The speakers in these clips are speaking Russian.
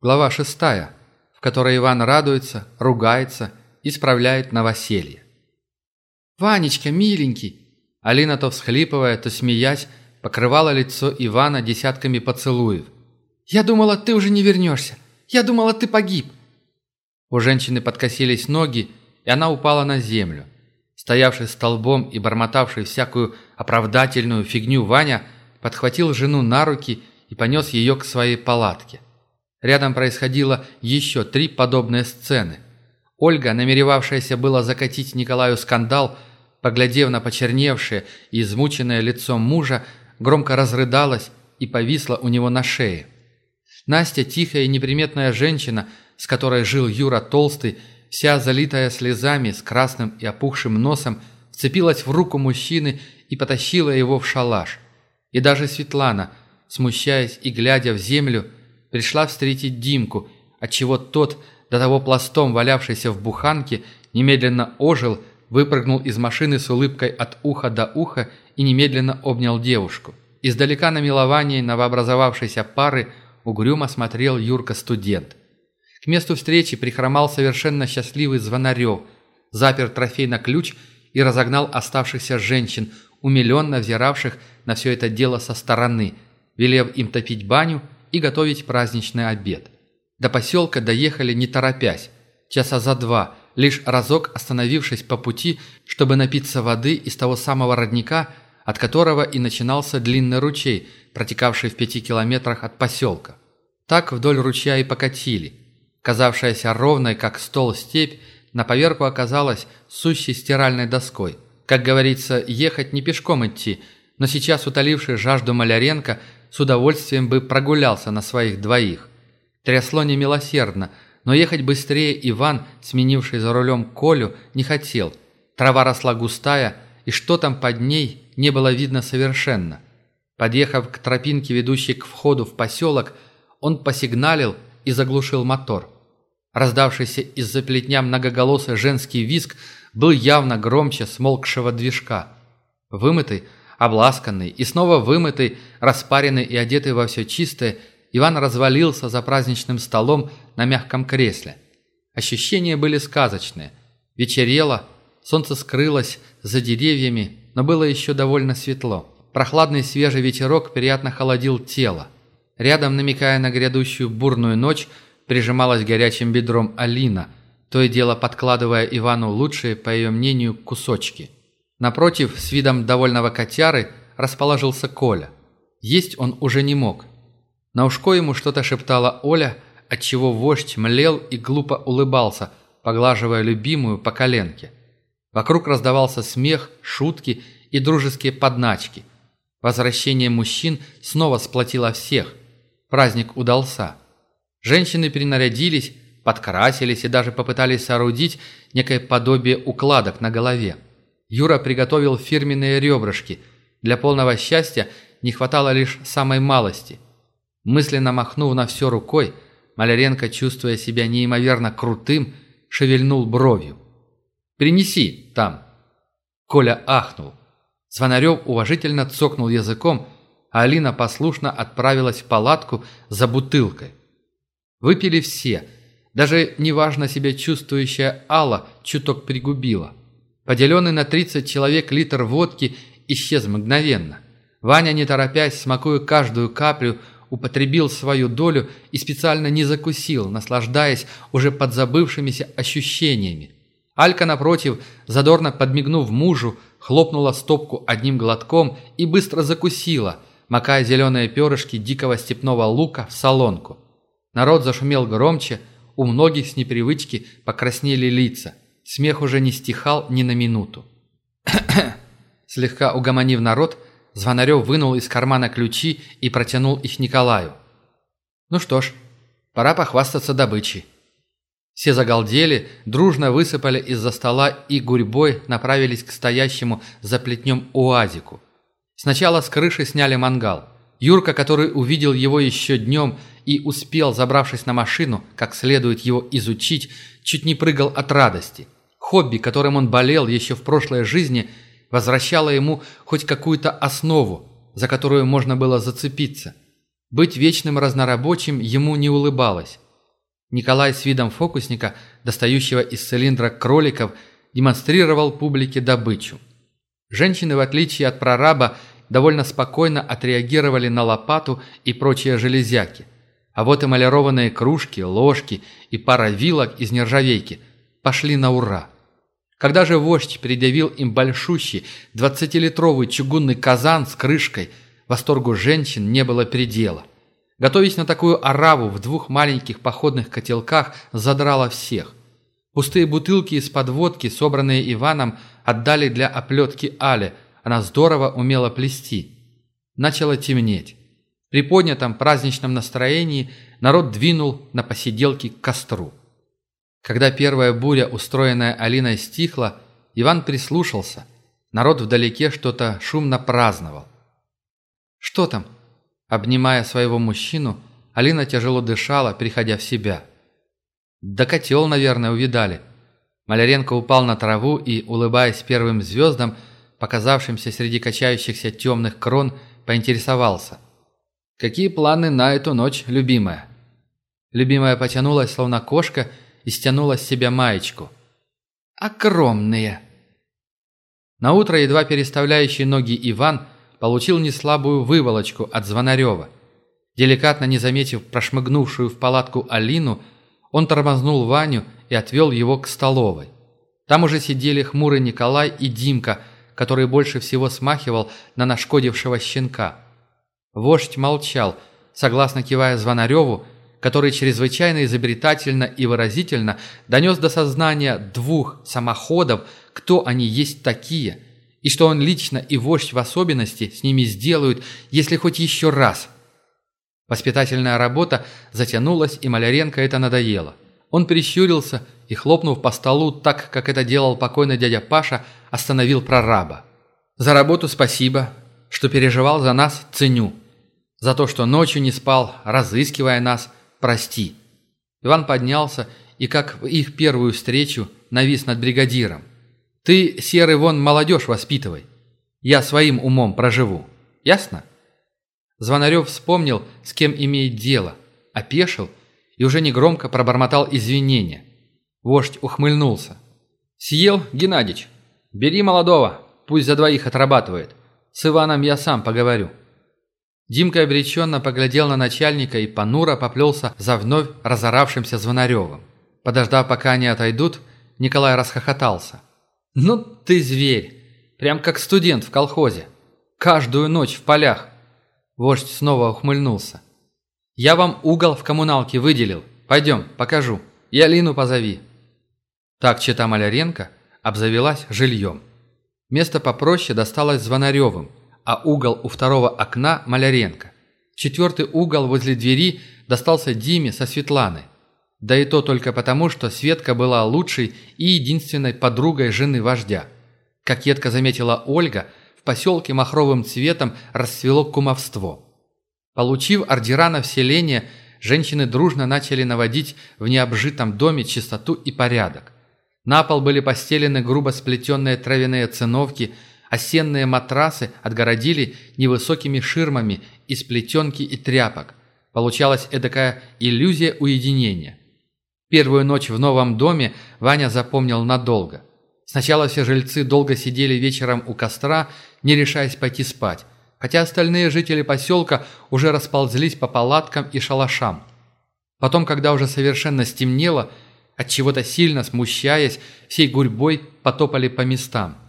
Глава шестая, в которой Иван радуется, ругается и справляет новоселье. «Ванечка, миленький!» Алина то всхлипывая, то смеясь, покрывала лицо Ивана десятками поцелуев. «Я думала, ты уже не вернешься. Я думала, ты погиб». У женщины подкосились ноги, и она упала на землю. Стоявший столбом и бормотавший всякую оправдательную фигню Ваня подхватил жену на руки и понес ее к своей палатке. Рядом происходило еще три подобные сцены. Ольга, намеревавшаяся было закатить Николаю скандал, поглядев на почерневшее и измученное лицо мужа, громко разрыдалась и повисла у него на шее. Настя, тихая и неприметная женщина, с которой жил Юра Толстый, вся залитая слезами, с красным и опухшим носом, вцепилась в руку мужчины и потащила его в шалаш. И даже Светлана, смущаясь и глядя в землю, пришла встретить Димку, отчего тот, до того пластом валявшийся в буханке, немедленно ожил, выпрыгнул из машины с улыбкой от уха до уха и немедленно обнял девушку. Издалека на милование новообразовавшейся пары угрюмо смотрел Юрка-студент. К месту встречи прихромал совершенно счастливый Звонарев, запер трофей на ключ и разогнал оставшихся женщин, умиленно взиравших на все это дело со стороны, велев им топить баню и готовить праздничный обед. До поселка доехали не торопясь, часа за два, лишь разок остановившись по пути, чтобы напиться воды из того самого родника, от которого и начинался длинный ручей, протекавший в пяти километрах от поселка. Так вдоль ручья и покатили. Казавшаяся ровной, как стол степь, на поверку оказалась сущей стиральной доской. Как говорится, ехать не пешком идти, но сейчас утоливший жажду Маляренко с удовольствием бы прогулялся на своих двоих. Трясло немилосердно, но ехать быстрее Иван, сменивший за рулем Колю, не хотел. Трава росла густая, и что там под ней, не было видно совершенно. Подъехав к тропинке, ведущей к входу в поселок, он посигналил и заглушил мотор. Раздавшийся из-за плетня многоголосый женский визг был явно громче смолкшего движка. Вымытый, Обласканный и снова вымытый, распаренный и одетый во все чистое, Иван развалился за праздничным столом на мягком кресле. Ощущения были сказочные. Вечерело, солнце скрылось за деревьями, но было еще довольно светло. Прохладный свежий ветерок приятно холодил тело. Рядом, намекая на грядущую бурную ночь, прижималась горячим бедром Алина, то и дело подкладывая Ивану лучшие, по ее мнению, кусочки – Напротив, с видом довольного котяры, расположился Коля. Есть он уже не мог. На ушко ему что-то шептала Оля, отчего вождь млел и глупо улыбался, поглаживая любимую по коленке. Вокруг раздавался смех, шутки и дружеские подначки. Возвращение мужчин снова сплотило всех. Праздник удался. Женщины перенарядились, подкрасились и даже попытались соорудить некое подобие укладок на голове. Юра приготовил фирменные ребрышки. Для полного счастья не хватало лишь самой малости. Мысленно махнув на все рукой, Маляренко, чувствуя себя неимоверно крутым, шевельнул бровью. «Принеси там!» Коля ахнул. Звонарев уважительно цокнул языком, а Алина послушно отправилась в палатку за бутылкой. Выпили все, даже неважно себя чувствующая Алла чуток пригубила. Поделенный на 30 человек литр водки исчез мгновенно. Ваня, не торопясь, смакуя каждую каплю, употребил свою долю и специально не закусил, наслаждаясь уже подзабывшимися ощущениями. Алька, напротив, задорно подмигнув мужу, хлопнула стопку одним глотком и быстро закусила, макая зеленые перышки дикого степного лука в солонку. Народ зашумел громче, у многих с непривычки покраснели лица – Смех уже не стихал ни на минуту. Слегка угомонив народ, Звонарев вынул из кармана ключи и протянул их Николаю. «Ну что ж, пора похвастаться добычей». Все загалдели, дружно высыпали из-за стола и гурьбой направились к стоящему за плетнем уазику. Сначала с крыши сняли мангал. Юрка, который увидел его еще днем и успел, забравшись на машину, как следует его изучить, чуть не прыгал от радости – Хобби, которым он болел еще в прошлой жизни, возвращало ему хоть какую-то основу, за которую можно было зацепиться. Быть вечным разнорабочим ему не улыбалось. Николай с видом фокусника, достающего из цилиндра кроликов, демонстрировал публике добычу. Женщины, в отличие от прораба, довольно спокойно отреагировали на лопату и прочие железяки. А вот эмалированные кружки, ложки и пара вилок из нержавейки пошли на ура. Когда же вождь передавил им большущий двадцатилитровый чугунный казан с крышкой, восторгу женщин не было предела. Готовясь на такую ораву в двух маленьких походных котелках, задрала всех. Пустые бутылки из-под водки, собранные Иваном, отдали для оплетки Але. Она здорово умела плести. Начало темнеть. При поднятом праздничном настроении народ двинул на посиделки к костру. Когда первая буря, устроенная Алиной, стихла, Иван прислушался. Народ вдалеке что-то шумно праздновал. «Что там?» Обнимая своего мужчину, Алина тяжело дышала, приходя в себя. «Да котел, наверное, увидали». Маляренко упал на траву и, улыбаясь первым звездам, показавшимся среди качающихся темных крон, поинтересовался. «Какие планы на эту ночь, любимая?» Любимая потянулась, словно кошка, и стянула с себя маечку. «Огромные!» Наутро, едва переставляющий ноги Иван, получил неслабую выволочку от Звонарева. Деликатно не заметив прошмыгнувшую в палатку Алину, он тормознул Ваню и отвел его к столовой. Там уже сидели хмурый Николай и Димка, который больше всего смахивал на нашкодившего щенка. Вождь молчал, согласно кивая Звонареву, который чрезвычайно изобретательно и выразительно донес до сознания двух самоходов, кто они есть такие, и что он лично и вождь в особенности с ними сделают, если хоть еще раз. Воспитательная работа затянулась, и Маляренко это надоело. Он прищурился и, хлопнув по столу так, как это делал покойный дядя Паша, остановил прораба. «За работу спасибо, что переживал за нас, ценю. За то, что ночью не спал, разыскивая нас – прости». Иван поднялся и, как в их первую встречу, навис над бригадиром. «Ты, серый вон, молодежь воспитывай. Я своим умом проживу. Ясно?» Звонарев вспомнил, с кем имеет дело, опешил и уже негромко пробормотал извинения. Вождь ухмыльнулся. «Съел, Геннадич? Бери молодого, пусть за двоих отрабатывает. С Иваном я сам поговорю». Димка обреченно поглядел на начальника и понуро поплелся за вновь разоравшимся Звонаревым. Подождав, пока они отойдут, Николай расхохотался. «Ну ты зверь! Прям как студент в колхозе. Каждую ночь в полях!» Вождь снова ухмыльнулся. «Я вам угол в коммуналке выделил. Пойдем, покажу. И Алину позови». Так Чита Маляренко обзавелась жильем. Место попроще досталось Звонаревым, а угол у второго окна – Маляренко. Четвертый угол возле двери достался Диме со Светланой. Да и то только потому, что Светка была лучшей и единственной подругой жены вождя. Как едко заметила Ольга, в поселке махровым цветом расцвело кумовство. Получив ордера на вселение, женщины дружно начали наводить в необжитом доме чистоту и порядок. На пол были постелены грубо сплетенные травяные циновки – Осенные матрасы отгородили невысокими ширмами из плетенки и тряпок. Получалась эдакая иллюзия уединения. Первую ночь в новом доме Ваня запомнил надолго. Сначала все жильцы долго сидели вечером у костра, не решаясь пойти спать, хотя остальные жители поселка уже расползлись по палаткам и шалашам. Потом, когда уже совершенно стемнело, от чего то сильно смущаясь, всей гурьбой потопали по местам –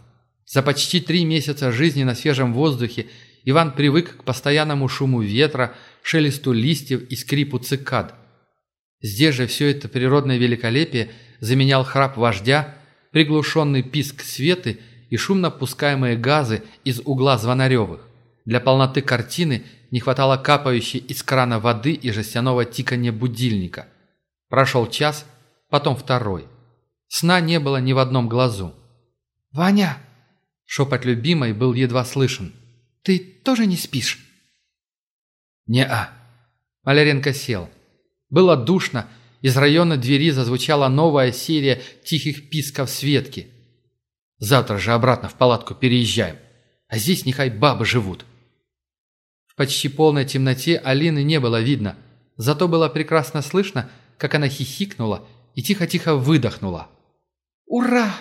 за почти три месяца жизни на свежем воздухе Иван привык к постоянному шуму ветра, шелесту листьев и скрипу цикад. Здесь же все это природное великолепие заменял храп вождя, приглушенный писк светы и шумно пускаемые газы из угла Звонаревых. Для полноты картины не хватало капающей из крана воды и жестяного тикания будильника. Прошел час, потом второй. Сна не было ни в одном глазу. «Ваня!» Шепот любимой был едва слышен. «Ты тоже не спишь?» «Не-а». Маляренко сел. Было душно, из района двери зазвучала новая серия тихих писков Светки. «Завтра же обратно в палатку переезжаем, а здесь нехай бабы живут». В почти полной темноте Алины не было видно, зато было прекрасно слышно, как она хихикнула и тихо-тихо выдохнула. «Ура!»